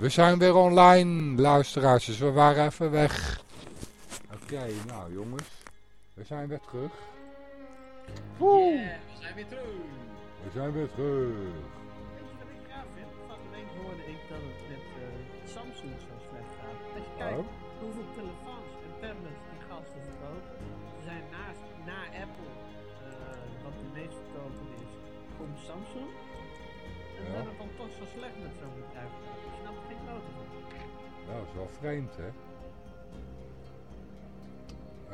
We zijn weer online, luisteraars. Dus we waren even weg. Oké, nou jongens. We zijn weer terug. Woe! Yeah, we zijn weer terug. We zijn weer terug. Weet je wat ik graag vind? Van week hoorde ik dat het met uh, Samsung zo slecht gaat. Als je kijkt oh. hoeveel telefoons en tablets die gasten verkopen. Ze zijn naast, na Apple, uh, wat de meest verkopen is, komt Samsung. En ja. dat het dan toch zo slecht met zo'n Ja, dat is wel vreemd hè.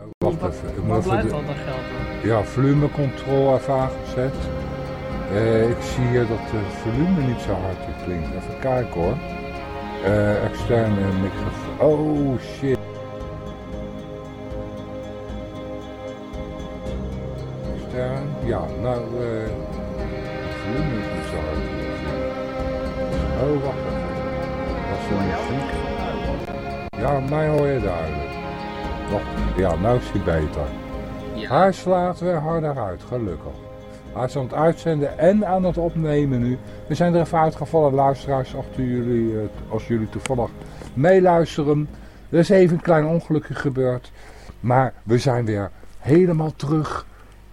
Oh, wacht even. Ik Waar blijft al dat geld dan? Ja, volumecontrole even aangezet. Uh, ik zie hier dat het volume niet zo hard klinkt. Even kijken hoor. Uh, externe microfoon. Oh shit. Ja, nou is hij beter. Ja. Hij slaat weer harder uit, gelukkig. Hij is aan het uitzenden en aan het opnemen nu. We zijn er even uitgevallen, luisteraars, achter jullie, eh, als jullie toevallig meeluisteren. Er is even een klein ongelukje gebeurd. Maar we zijn weer helemaal terug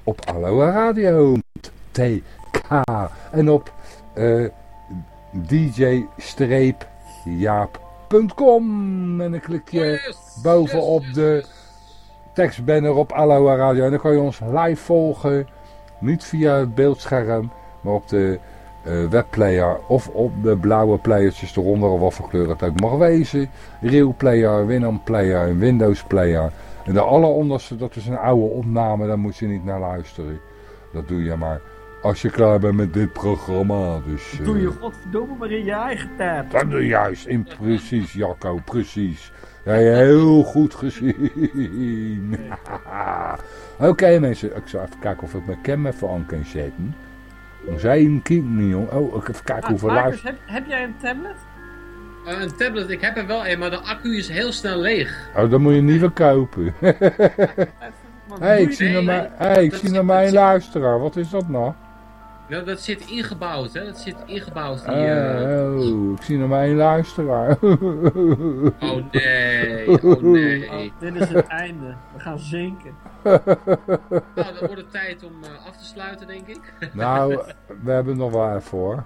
op Aloha Radio. TK. En op uh, dj-jaap.com. En dan klik je bovenop de tekstbanner op Aloha Radio. En dan kan je ons live volgen. Niet via het beeldscherm, maar op de uh, webplayer of op de blauwe playertjes eronder. Of wat voor kleur het ook mag wezen. Real Player, Winamp Player en Windows Player. En de alleronderste, dat is een oude opname, daar moet je niet naar luisteren. Dat doe je maar als je klaar bent met dit programma. Dus, doe je uh, godverdomme maar in je eigen tijd. Dat doe je juist, in precies Jacco, precies. Ja, heel goed gezien. Oké okay, mensen, ik zal even kijken of ik mijn cam even aan kan zetten. Zijn kind niet, jong. Oh, ik even kijken ah, hoeveel luister... Heb, heb jij een tablet? Uh, een tablet, ik heb er wel een, maar de accu is heel snel leeg. Oh, dan moet je een nieuwe kopen. Hé, hey, ik zie naar mijn, hey, ik zie naar mijn luisteraar. Wat is dat nou? Ja, dat zit ingebouwd, hè? Dat zit ingebouwd. Die, uh... Oh, ik zie nog maar één luisteraar. oh nee, oh nee. Oh, dit is het einde. We gaan zinken. nou, dan wordt het tijd om uh, af te sluiten, denk ik. nou, we hebben nog wel even voor.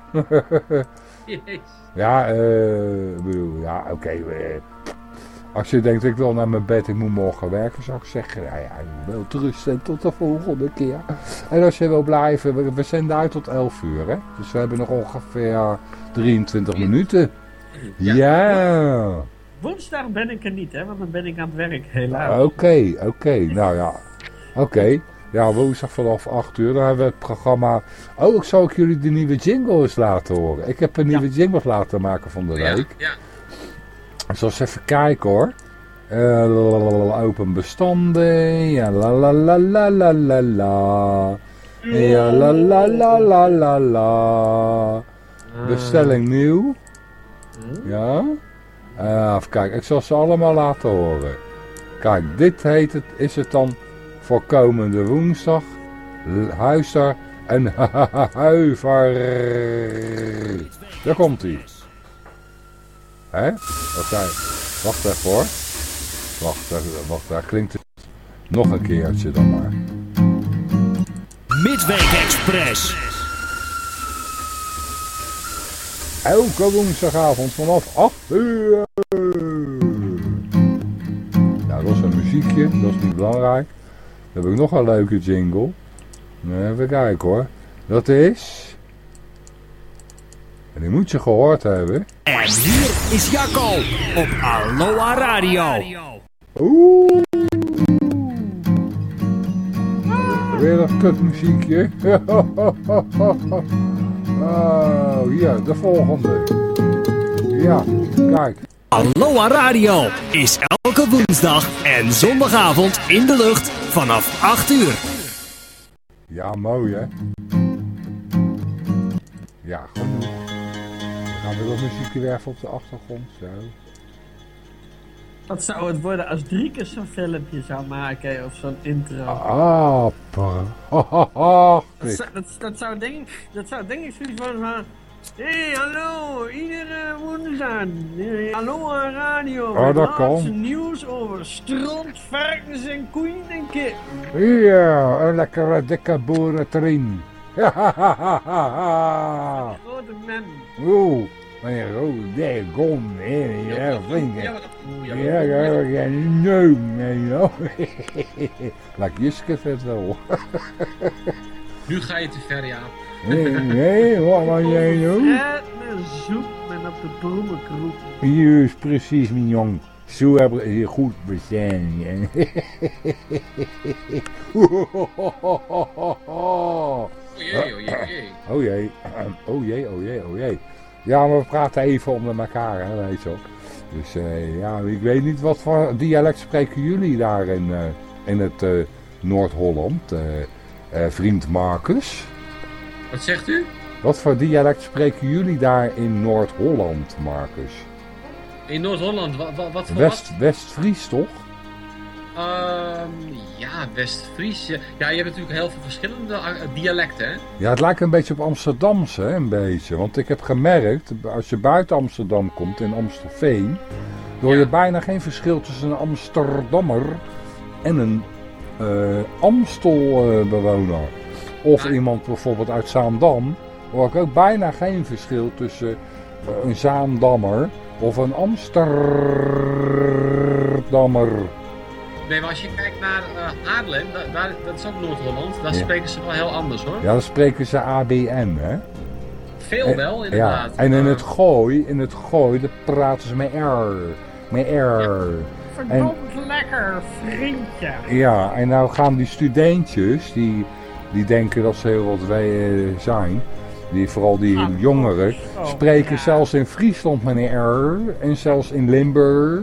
ja, uh, ik bedoel, ja, oké. Okay, als je denkt, ik wil naar mijn bed, ik moet morgen werken, zou ik zeggen, ja, ja, wel rusten tot de volgende keer. En als je wil blijven, we, we zenden uit tot 11 uur, hè. Dus we hebben nog ongeveer 23 minuten. Ja. ja. Woensdag ben ik er niet, hè, want dan ben ik aan het werk, helaas. Oké, oké, nou ja, oké. Ja, woensdag vanaf 8 uur, dan hebben we het programma... Oh, ik zou ik jullie de nieuwe jingle eens laten horen. Ik heb een nieuwe jingle laten maken van de week. Ja, ja. Zal eens even kijken hoor. Uh, open bestanden. Ja, la la la la la la la. Ja, la la la la la la. Bestelling nieuw. Ja. Uh, even kijken, ik zal ze allemaal laten horen. Kijk, dit heet het, is het dan voor komende woensdag. Huister en huiver. Daar komt hij. Hè? Wat zei... Wacht even hoor. Wacht, wacht, daar klinkt het nog een keertje dan maar. Midweek Express. Elke woensdagavond vanaf 8 uur. Nou, dat is een muziekje, dat is niet belangrijk. Dan heb ik nog een leuke jingle. Even kijken hoor. Dat is... En die moet je gehoord hebben. En hier is Jacco op Aloha Radio. Oeh. Weer een kutmuziekje. oh, hier, de volgende. Ja, kijk. Aloha Radio is elke woensdag en zondagavond in de lucht vanaf 8 uur. Ja, mooi hè. Ja, goed gaan we wel muziekje werven op de achtergrond. Zo. Wat zou het worden als drie keer zo'n filmpje zou maken of zo'n intro? Ah, dat, zou, dat, dat, zou denk ik, dat zou denk ik zoiets worden van... Hé, hey, hallo, iedere woensdag nieuws aan. Eh, Hallo aan radio. Oh, dat kan. nieuws over stront, varkens en koeien en kippen. Ja, een lekkere dikke boerentrien. Ja, ha, ha, ha, ha, ha. Grote men. Oeh, oh, daar kom, hè, ja, vrienden. Ja, ja, Ja, ja, ja, nee, joh. Laat Jiske vet wel. Nu ga je te ver, ja. Nee, nee, wat maar jij doen? Fred en zoek men op de broemenkroep. Juist, precies, mijn jong. Zo hebben we je goed bestaan. O jee, o jee. Oh jee, oh jee, oh jee, oh jee. Ja, maar we praten even onder elkaar, hè, weet je wel. Dus eh, ja, ik weet niet wat voor dialect spreken jullie daar in, eh, in het eh, Noord-Holland, vriend Marcus. Wat zegt u? Wat voor dialect spreken jullie daar in Noord-Holland, Marcus? In Noord-Holland, wat, wat, wat voor West, West-Fries toch? Ehm, ja, West-Fries. Ja. je hebt natuurlijk heel veel verschillende eh, dialecten, hè? Ja, het lijkt een beetje op Amsterdamse, hè, een beetje. Want ik heb gemerkt, als je buiten Amsterdam komt, in Amstelveen, hoor je Ja. bijna geen verschil tussen een Amsterdammer en een eh Amstelbewoner. of iemand bijvoorbeeld uit Zaandam, hoor ik ook bijna geen verschil tussen eh, een Zaandammer of een Amsterdammer. Nee, maar als je kijkt naar eh Haarlem, da- daar, dat is ook Noord-Holland, daar Ja. spreken ze wel heel anders, hoor. Ja, dan spreken ze ABN, hè? Veel wel, inderdaad. Ja, en in Eh, het gooi, in het gooi, daar praten ze met R. Met R. Verdomd lekker, vriendje. Ja, en nou gaan die studentjes, die, die denken dat ze heel wat wij eh, zijn, die, vooral die Ah, jongeren, oh, spreken ja. zelfs in Friesland met een R. En zelfs in Limburg,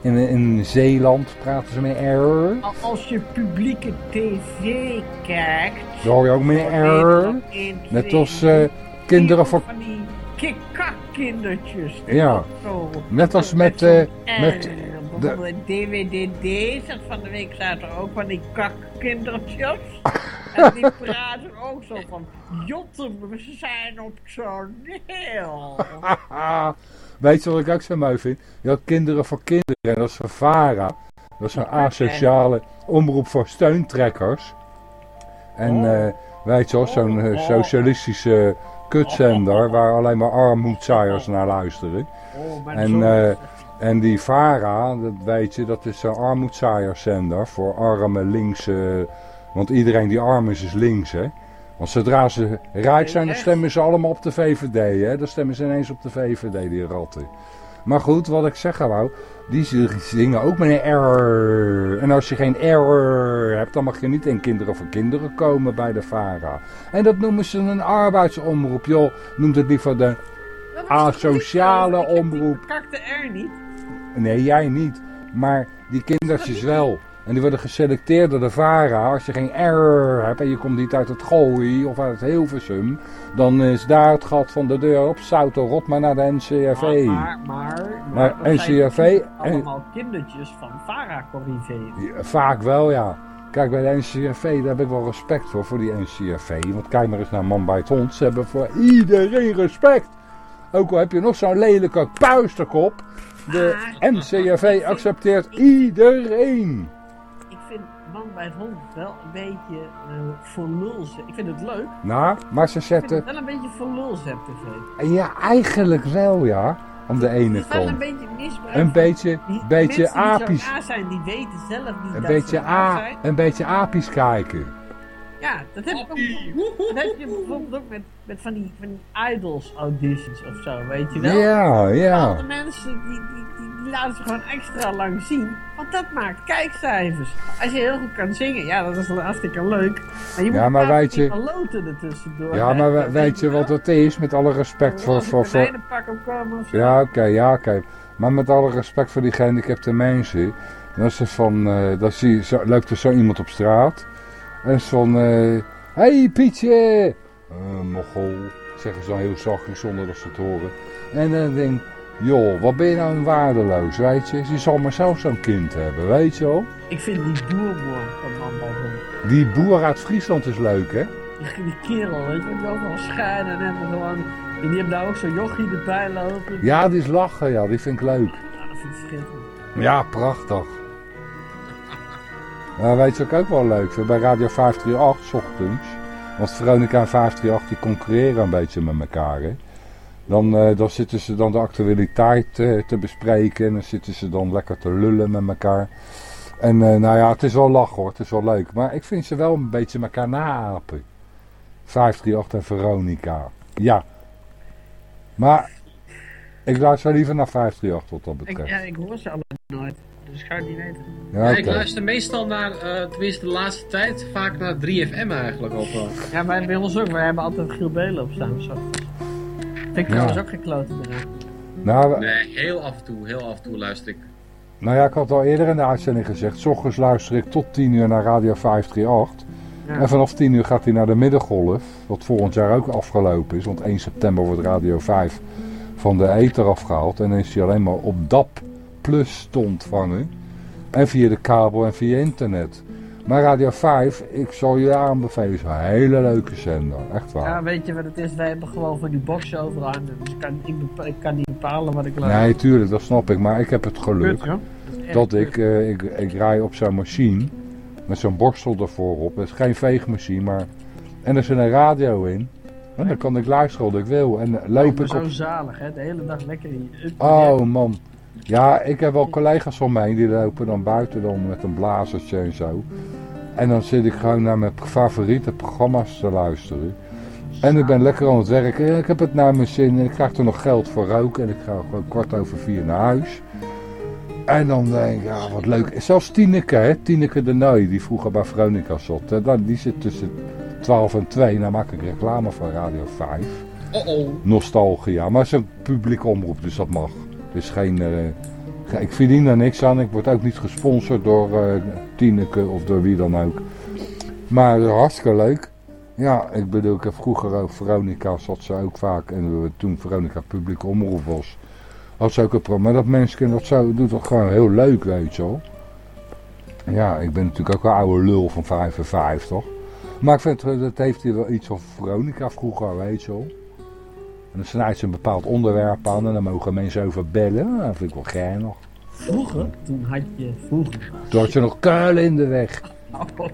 in, in Zeeland praten ze met R. Al- Als je publieke tv kijkt... Daar hoor je ook met dan R. Net als eh, kinderen voor... Van die kikak-kindertjes. Ja. Net als met, eh, met Bijvoorbeeld DWDD, zat van de week zaten er ook van die kakkindertjes. en die praten ook zo van, Jotten, we zijn op toneel. Weet je wat ik ook zo mooi vind? Je had kinderen voor kinderen, en dat is van VARA. Dat is een asociale omroep voor steuntrekkers. En Oh. eh, weet je wel, zo'n eh, socialistische kutzender waar alleen maar armoedzaaiers naar luisteren. Oh, En, eh, en die VARA, dat weet je, dat is een armoedzaaierszender voor arme linkse... Want iedereen die arm is, is links, hè. Want zodra ze rijk zijn, dan stemmen ze allemaal op de VVD, hè. Dan stemmen ze ineens op de VVD, die ratten. Maar goed, wat ik zeggen wou, die zingen ook met een R. En als je geen R hebt, dan mag je niet in Kinderen voor Kinderen komen bij de VARA. En dat noemen ze een arbeidsomroep, joh. Noemt het liever de... Asociale? Ik omroep. verkakte R niet. Nee, jij niet. Maar die kindertjes wel. En die worden geselecteerd door de VARA. Als je geen R hebt en je komt niet uit het Gooi of uit het Hilversum... dan is daar het gat van de deur op. Souter rot maar naar de NCRV. Maar, maar, Maar zijn NCRV en- allemaal kindertjes van Corrivé. Ja, Vaak wel, ja. Kijk, bij de NCRV, daar heb ik wel respect voor, voor die NCRV. Want kijk maar eens naar Man bij het Hond. Ze hebben voor iedereen respect. Ook al heb je nog zo'n lelijke puisterkop. De NCRV accepteert iedereen. Ik vind Man bij het Hond wel een beetje eh voor lul. Ik vind het leuk. Nou, maar ze Ik vind zetten... het wel een beetje voor lul tv. Ja, eigenlijk wel, ja. Aan de Het ene is wel een beetje misbruik. Een beetje, die beetje die apisch. raar zijn, die weten zelf niet Een dat beetje, ze a, zijn. een beetje apisch kijken. Ja, dat heb, ik ook, dat heb je bijvoorbeeld ook met, met van die, van die idols auditions of zo, weet je wel? Ja, ja. Bepaalde mensen die, die, die, die laten ze gewoon extra lang zien. Want dat maakt kijkcijfers. Als je heel goed kan zingen, ja, dat is dan hartstikke leuk. Maar je moet Ja, maar een weet je- loten ertussendoor. Ja, maar we- weet je wat het is? Met alle respect voor... voor, voor pak opkomen of zo. ja, oké, ja, oké. Maar met alle respect voor die gehandicapte mensen. Dan is het van... eh dan zie je, zo, loopt er zo iemand op straat. En van... Hé, hey, Pietje! Eh, mogol. Zeggen ze dan heel zachtjes zonder dat ze het horen. En dan denk ik... Joh, wat ben je nou een waardeloos, weet je? Je zal maar zelf zo'n kind hebben, weet je wel? Ik vind die boerboer van Hond. Die boer uit Friesland is leuk, hè? Die, die kerel, weet je, die ook wel scheiden en gewoon En die hebben daar ook zo'n jochie erbij lopen. Ja, die is lachen, ja, die vind ik leuk. Ja, dat vind ik schitterend. Ja, prachtig. Nou, weet je ik ook wel leuk vind? Bij Radio 538, 's ochtends. Want Veronica en 538 die concurreren een beetje met elkaar. Hè? Dan, eh, dan zitten ze dan de actualiteit eh, te bespreken. En dan zitten ze dan lekker te lullen met elkaar. En eh, nou ja, het is wel lachen hoor. Het is wel leuk. Maar ik vind ze wel een beetje elkaar naapen. 538 en Veronica. Ja. Maar ik luister liever naar 538 wat dat Ik, betreft. ja, ik hoor ze alle nooit. Dus ik ga het niet weten. Ja, Ja, ik luister meestal naar, eh, tenminste de laatste tijd, vaak naar 3FM eigenlijk op. eh. Ja, wij bij ons ook. Wij hebben altijd Giel Belen op staan. Zo. Vind ik Ja. trouwens ook geen klote bedrijf. Nou, Nee, heel af en toe, heel af en toe luister ik. Nou ja, ik had al eerder in de uitzending gezegd. S ochtends luister ik tot 10 uur naar Radio 538. Ja. En vanaf 10 uur gaat hij naar de middengolf. Wat volgend jaar ook afgelopen is. Want 1 september wordt Radio 5 van de ether afgehaald. En dan is hij alleen maar op DAP Plus te ontvangen. En via de kabel en via internet. Maar Radio 5, ik zal je aanbevelen, is een hele leuke zender. Echt waar. Ja, weet je wat het is? Wij hebben gewoon van die boxen overal aan. Dus ik kan, ik, kan niet bepalen wat ik luister. Nee, tuurlijk, dat snap ik. Maar ik heb het geluk. Dat ik, eh, ik, ik rij op zo'n machine met zo'n borstel ervoor op. Het is geen veegmachine, maar... En er zit een radio in. En dan kan ik luisteren wat ik wil. En eh, loop ik op... zo zalig, hè? De hele dag lekker in je Oh man. Ja, ik heb wel collega's van mij die lopen dan buiten dan met een blazertje en zo. En dan zit ik gewoon naar mijn favoriete programma's te luisteren. En ik ben lekker aan het werken. Ja, Ik heb het naar mijn zin. En ik krijg er nog geld voor roken. En ik ga gewoon kwart over vier naar huis. En dan denk ik, ja wat leuk. Zelfs Tineke, hè. Tineke de Nooi, die vroeger bij Veronica zat. dan- Die zit tussen 12 en 2. Nou maak ik reclame voor Radio 5 Oh oh. nostalgia. Maar het is een publieke omroep, dus dat mag. Dus geen... eh, ik verdien er niks aan. Ik word ook niet gesponsord door Tineke of door wie dan ook. Maar eh, hartstikke leuk. Ja, ik bedoel, ik heb vroeger ook Veronica, zat ze ook vaak. En toen Veronica publieke omroep was, had ze ook een programma. Maar dat mensen dat zo doet toch gewoon heel leuk, weet je wel. Ja, ik ben natuurlijk ook een oude lul van 55, toch? Maar ik vind, dat heeft hier wel iets van Veronica vroeger, weet je wel. En dan snijdt ze een bepaald onderwerp aan en dan mogen mensen over bellen. Dat vind ik wel geinig. Vroeger, toen had je vroeger. Toen had je nog kuilen in de weg. Oh,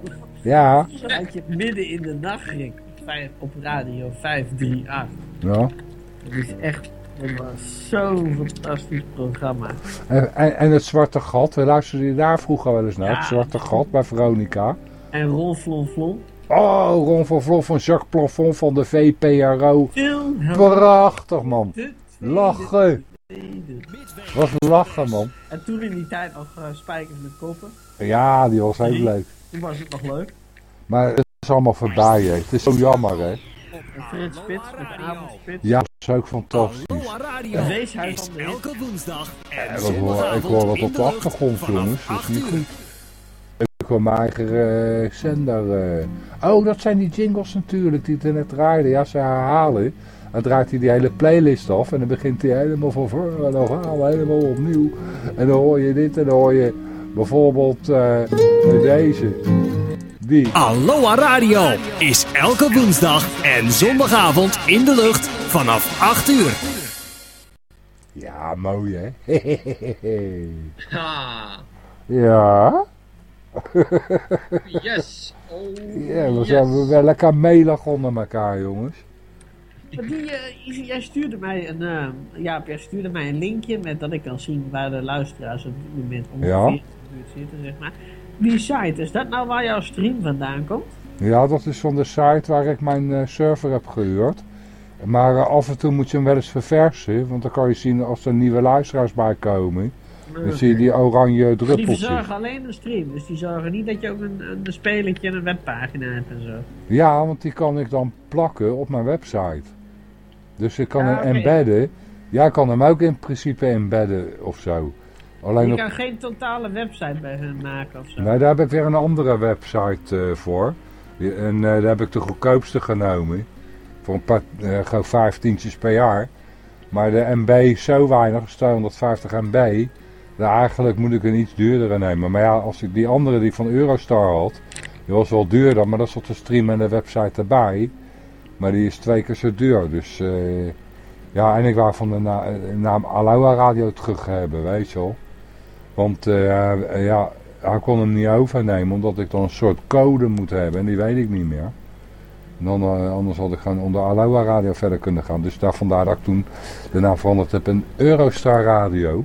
Ja, toen had je midden in de nacht Rick, op radio 538. ja. Dat is echt was zo'n fantastisch programma. En, en, en het Zwarte Gat, we luisterden je daar vroeger wel eens naar. Ja. Het Zwarte Gat bij Veronica. En Ron Flon Flon. Oh, Ron van Vlon van Jacques Plafond van de VPRO. Prachtig man. Lachen. Was lachen man. En toen in die tijd nog eh, spijkers met koppen. Ja, die was ook leuk. Toen was het nog leuk. Maar het is allemaal voorbij hè. Het is zo jammer hè. En Frits Spits met Avondspits. Ja, dat is ook fantastisch. Het weeshuis is van de elke woensdag en Ja, dat hoor, ik hoor wat op de achtergrond jongens. Dat is 8 niet goed. Mijn eigen eh, zender. eh. Oh, dat zijn die jingles natuurlijk die er net draaiden. Ja, ze herhalen. Dan draait hij die hele playlist af en dan begint hij helemaal van voor en dan gaan we helemaal opnieuw. En dan hoor je dit en dan hoor je bijvoorbeeld eh, deze. Die. Aloha Radio is elke woensdag en zondagavond in de lucht vanaf 8 uur. Ja, mooi hè. Ha. ja. Yes. Oh, Ja, we yes. zijn wel lekker melig onder elkaar jongens. Maar die, eh, jij stuurde mij een, ja, jij stuurde mij een linkje met dat ik kan zien waar de luisteraars op dit moment ongeveer Ja. in de buurt zitten, zeg maar. Die site, is dat nou waar jouw stream vandaan komt? Ja, dat is van de site waar ik mijn eh, server heb gehuurd. Maar af en toe moet je hem wel eens verversen. Want dan kan je zien als er nieuwe luisteraars bij komen. Dan zie je die oranje Die druppeltjes. verzorgen alleen een stream, dus die zorgen niet dat je ook een, een spelertje en een webpagina hebt en zo. Ja, want die kan ik dan plakken op mijn website. Dus ik kan Ja, hem embedden. Ja, ik kan hem ook in principe embedden of zo. Alleen Je op... kan geen totale website bij hun maken of zo. Nee, daar heb ik weer een andere website eh, voor. Die- En eh, daar heb ik de goedkoopste genomen. Voor een paar, eh, gewoon vijftientjes per jaar. Maar de MB is zo weinig, 250 MB. Daar Eigenlijk moet ik een iets duurdere nemen. Maar ja, als ik die andere die van Eurostar had. Die was wel duurder, maar dat zat de stream en de website erbij. Maar die is twee keer zo duur. Dus eh, Ja, en ik wou van de na naam Aloha Radio terug hebben, weet je wel. Want uh, ja, hij kon hem niet overnemen, omdat ik dan een soort code moet hebben. En die weet ik niet meer. Anders had ik gewoon onder Aloha Radio verder kunnen gaan. Dus daar, vandaar dat ik toen de naam veranderd heb in Eurostar Radio.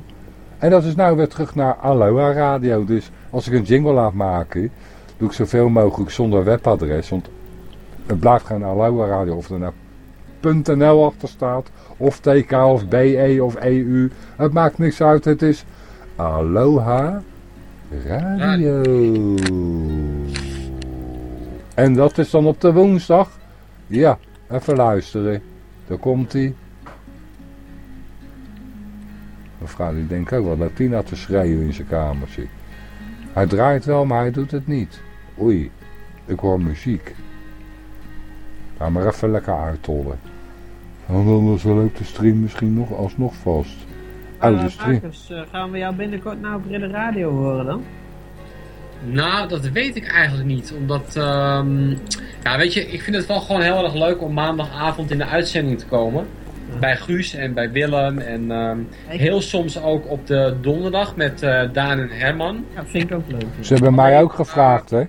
En dat is nou weer terug naar Aloha Radio. Dus als ik een jingle laat maken, doe ik zoveel mogelijk zonder webadres. Want het blijft gewoon Aloha Radio. Of er nou .nl achter staat. Of TK of BE of EU. Het maakt niks uit. Het is Aloha Radio. En dat is dan op de woensdag. Ja, even luisteren. Daar komt hij. Mevrouw die denkt ook wel Latina te schreeuwen in zijn kamertje. Hij draait wel, maar hij doet het niet. Oei, ik hoor muziek. Ga maar even lekker uittollen. En dan is wel leuk de stream misschien nog alsnog vast. Oh, de stream. Marcus, uh, gaan we jou binnenkort nou op Ridder Radio horen dan? Nou, dat weet ik eigenlijk niet. Omdat, um, ja weet je, ik vind het wel gewoon heel erg leuk om maandagavond in de uitzending te komen. Bij Guus en bij Willem en um, heel soms ook op de donderdag met uh, Daan en Herman. Ja, vind ik ook leuk. Ze hebben mij ook gevraagd, hè?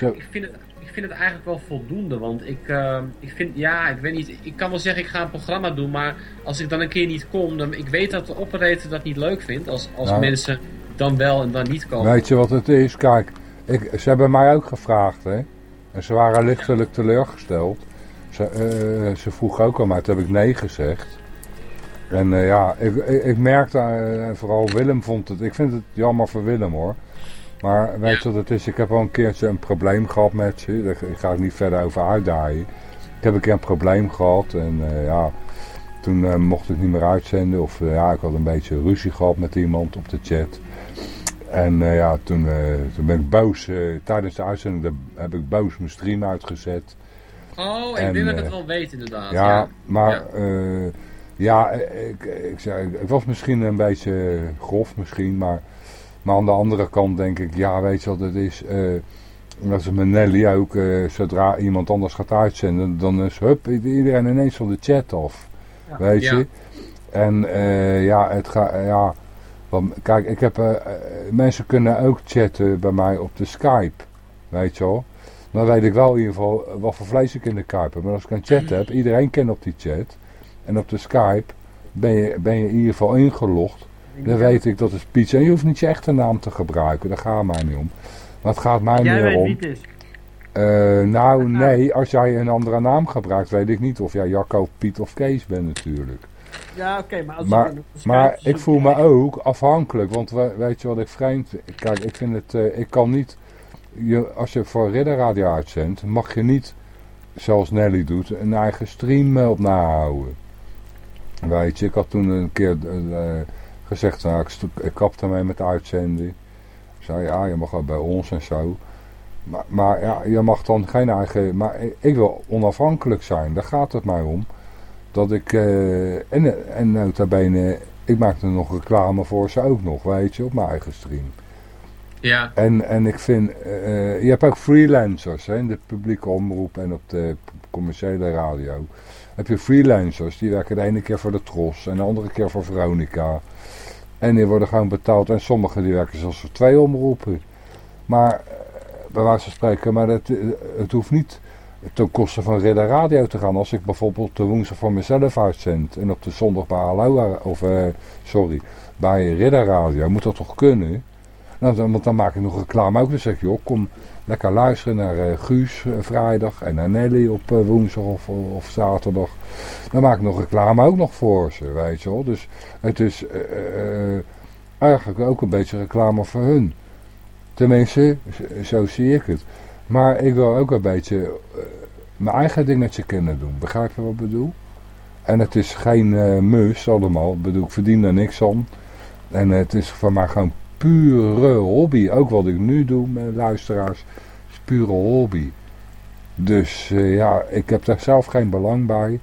Ja, ik vind het ik vind het eigenlijk wel voldoende. Want ik, uh, ik vind, ja, ik weet niet. Ik kan wel zeggen, ik ga een programma doen. Maar als ik dan een keer niet kom, dan ik weet dat de operator dat niet leuk vindt. Als, als nou. mensen dan wel en dan niet komen. Weet je wat het is? Kijk, ik, ze hebben mij ook gevraagd, hè. En ze waren lichtelijk teleurgesteld. Ze, uh, ze vroegen ook al, maar toen heb ik nee gezegd. En uh, ja, ik, ik, ik merkte, uh, vooral Willem vond het, ik vind het jammer voor Willem hoor. Maar weet je wat het is? Ik heb al een keertje een probleem gehad met ze. Daar ga ik niet verder over uitdaaien. Ik heb een keer een probleem gehad en uh, ja, toen mocht ik niet meer uitzenden. Of ja, ik had een beetje ruzie gehad met iemand op de chat. En ja, toen, toen ben ik boos. tijdens de uitzending heb ik boos mijn stream uitgezet. Oh, ik denk dat ik het wel weet inderdaad. Ja, ja. maar ja, ja ik, ik was misschien een beetje grof misschien, maar... Maar aan de andere kant denk ik, ja weet je wat het is, uh, dat is met Nelly ook, uh, zodra iemand anders gaat uitzenden, dan is hup, iedereen ineens van de chat af. Ja. Weet je? En uh, ja, het gaat, ja, want, kijk, ik heb, mensen kunnen ook chatten bij mij op de Skype, weet je wel. Dan weet ik wel in ieder geval wat voor vlees ik in de kuip heb. Maar als ik een chat heb, iedereen kent op die chat. En op de Skype ben je, ben je in ieder geval ingelogd. Dan weet ik dat is Piets. En je hoeft niet je echte naam te gebruiken. Daar gaat mij niet om. Maar het gaat mij meer om. Het. Uh, nou, nee. Als jij een andere naam gebruikt, weet ik niet of jij Jacco, Piet of Kees bent natuurlijk. Ja, oké. Okay, maar als maar, maar ik voel me ook afhankelijk. Want weet je wat ik vreemd... Kijk, ik vind het... Uh, ik kan niet... Je, als je voor Ridder Radio uitzendt, mag je niet, zoals Nelly doet, een eigen stream op nahouden. Weet je, ik had toen een keer... Uh, gezegd, nou, ik, ik kap ermee met uitzending. Ik zei, ja, je mag wel bij ons en zo. Maar, maar ja, je mag dan geen eigen... Maar ik wil onafhankelijk zijn, daar gaat het mij om. Dat ik... Uh, en, en notabene, ik maak er nog reclame voor ze ook nog, weet je, op mijn eigen stream. Ja. En, en ik vind, uh, je hebt ook freelancers hè, in de publieke omroep en op de commerciële radio. Heb je freelancers, die werken de ene keer voor de Tros en de andere keer voor Veronica. En die worden gewoon betaald. En sommigen die werken zelfs voor twee omroepen. Maar, bij wijze van spreken, maar het, het hoeft niet ten koste van Ridder Radio te gaan. Als ik bijvoorbeeld de woensdag voor mezelf uitzend. En op de zondag bij Aloha, of sorry, bij Ridder Radio. Moet dat toch kunnen? Nou, dan, want dan maak ik nog reclame ook. Dan zeg je, joh, kom lekker luisteren naar uh, Guus uh, vrijdag. En naar Nelly op woensdag of, of zaterdag. Dan maak ik nog reclame ook nog voor ze, weet je wel. Dus het is eigenlijk ook een beetje reclame voor hun. Tenminste, zo zie ik het. Maar ik wil ook een beetje mijn eigen dingetje kunnen doen. Begrijp je wat ik bedoel? En het is geen uh, allemaal. Ik bedoel, ik verdien er niks aan. En het is voor mij gewoon pure hobby. Ook wat ik nu doe met luisteraars. is pure hobby. Dus uh, ja, ik heb daar zelf geen belang bij.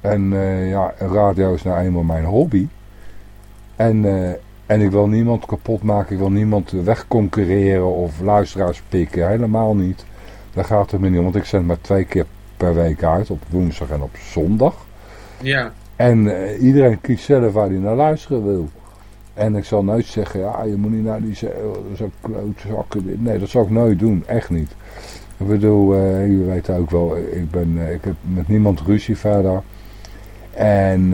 En uh, ja, radio is nou eenmaal mijn hobby. En, uh, en ik wil niemand kapot maken. Ik wil niemand wegconcurreren of luisteraars pikken. Helemaal niet. Daar gaat het me niet om. Want ik zend maar twee keer per week uit. Op woensdag en op zondag. Ja. En eh, iedereen kiest zelf waar hij naar luisteren wil. En ik zal nooit zeggen, ja, je moet niet naar die zo'n klootzakken. Nee, dat zal ik nooit doen, echt niet. Ik bedoel, uh, je weet ook wel, ik, ben, ik heb met niemand ruzie verder. En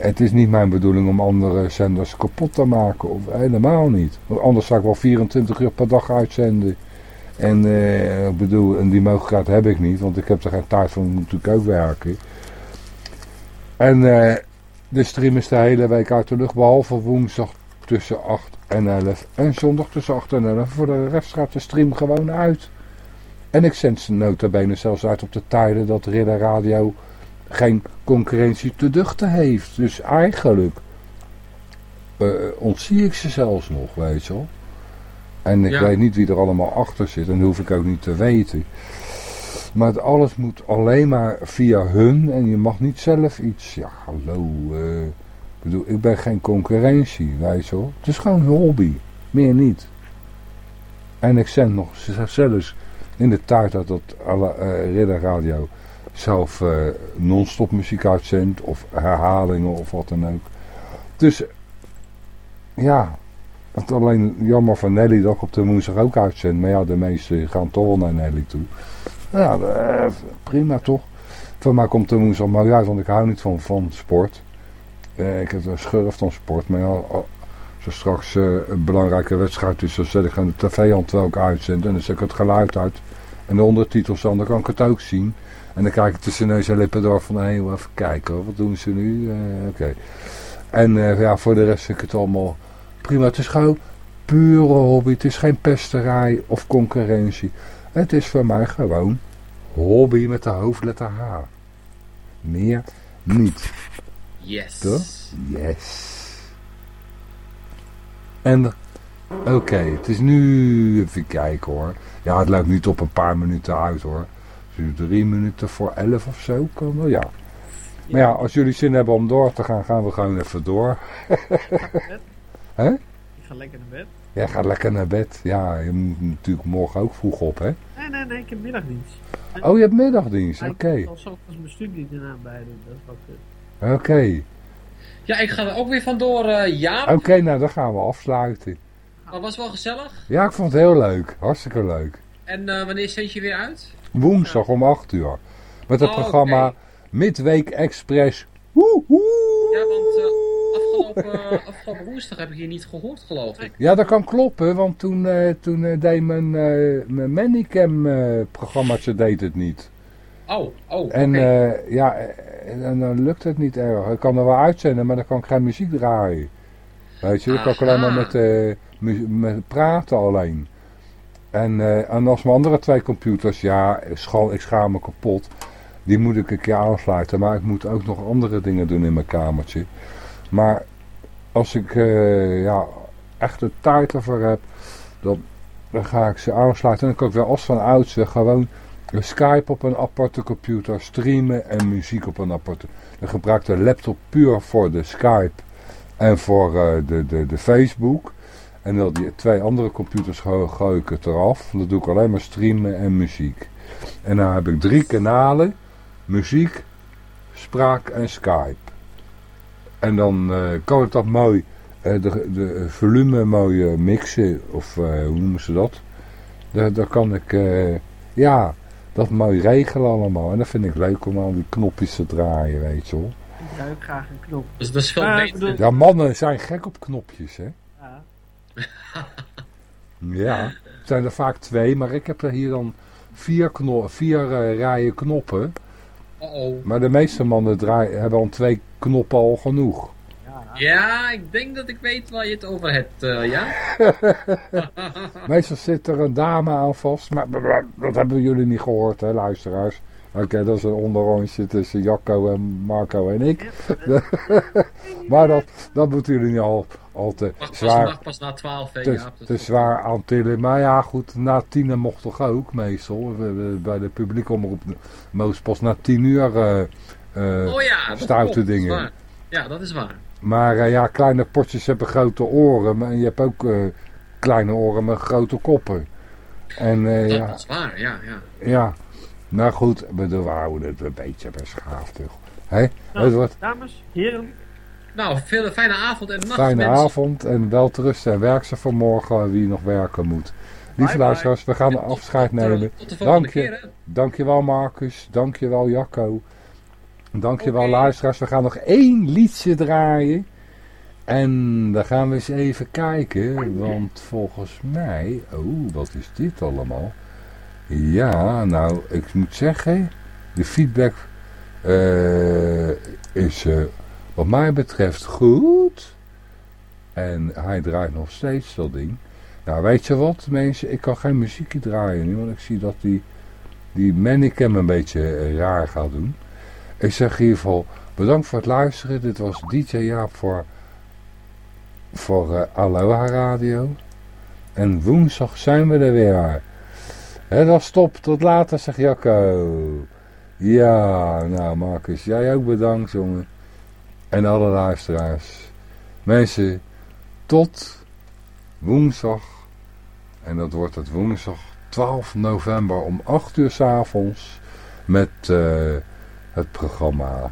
het is niet mijn bedoeling om andere zenders kapot te maken, of helemaal niet. Anders zou ik wel 24 uur per dag uitzenden. En ik bedoel, en die mogelijkheid heb ik niet, want ik heb er geen tijd voor, moet natuurlijk ook werken. En de stream is de hele week uit de lucht, behalve woensdag tussen 8 en 11 en zondag tussen 8 en 11. Voor de rest gaat de stream gewoon uit. En ik zend ze notabene zelfs uit op de tijden dat Ridder Radio geen concurrentie te duchten heeft. Dus eigenlijk uh, ontzie ik ze zelfs nog, weet je wel. En ik ja. weet niet wie er allemaal achter zit en dat hoef ik ook niet te weten. Maar het alles moet alleen maar via hun en je mag niet zelf iets. Ja, hallo. Uh, ik bedoel, ik ben geen concurrentie, weet je. Het is gewoon een hobby, meer niet. En ik zend nog zelfs in de tijd dat het uh, Ridder Radio zelf uh, non-stop muziek uitzendt of herhalingen of wat dan ook. Dus ja, alleen jammer van Nelly dat ik op de woensdag ook uitzend. Maar ja, de meesten gaan toch wel naar Nelly toe. Ja, uh, prima toch. Voor mij komt de woensdag maar uit, want ik hou niet van, van sport. Ik heb een schurf van sport, maar ja, er straks een belangrijke wedstrijd is, dan zet ik aan de tv aan terwijl ik uitzend. En dan zet ik het geluid uit. En de ondertitels dan, dan kan ik het ook zien. En dan kijk ik tussen neus en lippen door van, hé, hey, even kijken wat doen ze nu? Uh, Oké. En uh, ja, voor de rest vind ik het allemaal prima. Het is gewoon pure hobby. Het is geen pesterij of concurrentie. Het is voor mij gewoon hobby met de hoofdletter H. Meer niet. Yes. Toch? Yes. En, oké, okay, het is nu, even kijken hoor. Ja, het loopt niet op een paar minuten uit hoor. Dus drie minuten voor elf of zo kan wel, ja. Maar ja, als jullie zin hebben om door te gaan, gaan we gewoon even door. Hè? Ik ga lekker naar bed. Jij gaat lekker naar bed. Ja, je moet natuurlijk morgen ook vroeg op, hè? Nee, nee, nee, ik heb middagdienst. Oh, je hebt middagdienst, oké. Okay. Ik zal als mijn studie eraan bij doen, dat is wel goed. Oké. Okay. Ja, ik ga er ook weer vandoor, uh, ja. Oké, okay, nou dan gaan we afsluiten. Maar was wel gezellig? Ja, ik vond het heel leuk. Hartstikke leuk. En uh, wanneer zend je weer uit? Woensdag om 8 uur. Met het oh, programma okay. Midweek Express. Woe, woe. Ja, want uh, afgelopen, afgelopen woensdag heb ik je niet gehoord, geloof ik. Ja, dat kan kloppen, want toen, toen deed mijn, mijn Manicam programmaatje deed het niet. Oh, oh, En okay. ja, en dan lukt het niet erg. Ik kan er wel uitzenden, maar dan kan ik geen muziek draaien. Weet je, dan kan ik alleen maar met, met praten alleen. En, uh, en als mijn andere twee computers, ja, school, ik schaam me kapot. Die moet ik een keer aansluiten. Maar ik moet ook nog andere dingen doen in mijn kamertje. Maar als ik ja, echt de tijd ervoor heb, dan, dan ga ik ze aansluiten. En dan kan ik wel als van oudsher gewoon Skype op een aparte computer, streamen en muziek op een aparte. Dan gebruik ik de laptop puur voor de Skype en voor uh, de, de, de Facebook. En dan die twee andere computers gooi ik het eraf. Dan doe ik alleen maar streamen en muziek. En dan heb ik drie kanalen. Muziek, spraak en Skype. En dan uh, kan ik dat mooi, uh, de, de volume mooi mixen. Of hoe noemen ze dat? Daar, daar kan ik, ja, dat mooi regelen allemaal. En dat vind ik leuk om al die knopjes te draaien, weet je wel. Ik gebruik graag een knop. Dus dat is veel beter. Ja, mannen zijn gek op knopjes, hè. Ja, het zijn er vaak twee, maar ik heb er hier dan vier, vier uh, rijen knoppen. Uh -oh. Maar de meeste mannen draaien, hebben al twee knoppen al genoeg. Ja, ik denk dat ik weet waar je het over hebt, uh, ja? Meestal zit er een dame aan vast, maar dat hebben jullie niet gehoord, hè, luisteraars. Oké, okay, dat is een onderrondje tussen Jacco en Marco en ik. maar dat, dat moeten jullie niet al, al te Wacht, zwaar... Pas, pas na twaalf, te, ja, te zwaar aan tillen. Maar ja, goed, na tien mocht toch ook meestal. Bij de publieke omroep moest pas na tien uur uh, uh, oh ja, stoute dingen. Dat ja, dat is waar. Maar uh, ja, kleine potjes hebben grote oren. Maar je hebt ook kleine oren met grote koppen. En, dat ja, is waar, ja. Ja. ja. Nou goed, we houden het een beetje beschaafd. Hé, Nou, wordt Dames, heren, Nou, veel fijne avond en nacht fijne mensen. avond en wel rusten en werk ze vanmorgen wie nog werken moet. Lieve bye. luisteraars, we gaan afscheid eh, nemen. Tot de volgende Dank je. keer. hè. Dankjewel Marcus, dankjewel Jacco. Dankjewel Oké. luisteraars. We gaan nog één liedje draaien. En dan gaan we eens even kijken. Want volgens mij... Oh, wat is dit allemaal? Ja, nou, ik moet zeggen... De feedback eh, is eh, wat mij betreft goed. En hij draait nog steeds dat ding. Nou, weet je wat mensen? Ik kan geen muziekje draaien nu. Want ik zie dat die die Manicam een beetje eh, raar gaat doen. Ik zeg in ieder geval bedankt voor het luisteren. Dit was DJ Jaap voor, voor eh, Aloha Radio. En woensdag zijn we er weer. Hè, dan stop. Tot later, zegt Jacco. Ja, nou Marcus, jij ook bedankt jongen. En alle luisteraars. Mensen, tot woensdag. En dat wordt het woensdag 12 november om 8 uur s avonds met eh, het programma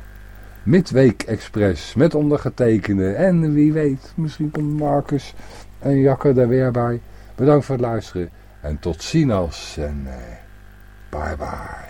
Midweek Express met ondergetekende. En wie weet, misschien komt Marcus en Jacke er weer bij. Bedankt voor het luisteren en tot ziens en eh, bye bye.